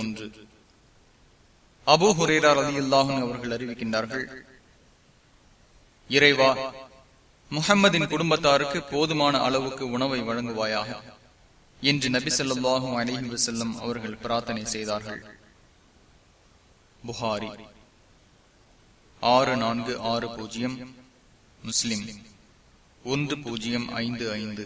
ஒன்று. அபு ஹுரேரா ரதி அல்லாஹன் அவர்கள் அறிவிக்கின்றார்கள் இறைவா முகம்மதின் குடும்பத்தாருக்கு போதுமான அளவுக்கு உணவை வழங்குவாயாக என்று நபி சொல்லாஹும் அலிஹி வசல்லம் அவர்கள் பிரார்த்தனை செய்தார்கள். புகாரி ஆறு நான்கு ஆறு பூஜ்ஜியம் முஸ்லிம் ஒன்று பூஜ்ஜியம் ஐந்து ஐந்து.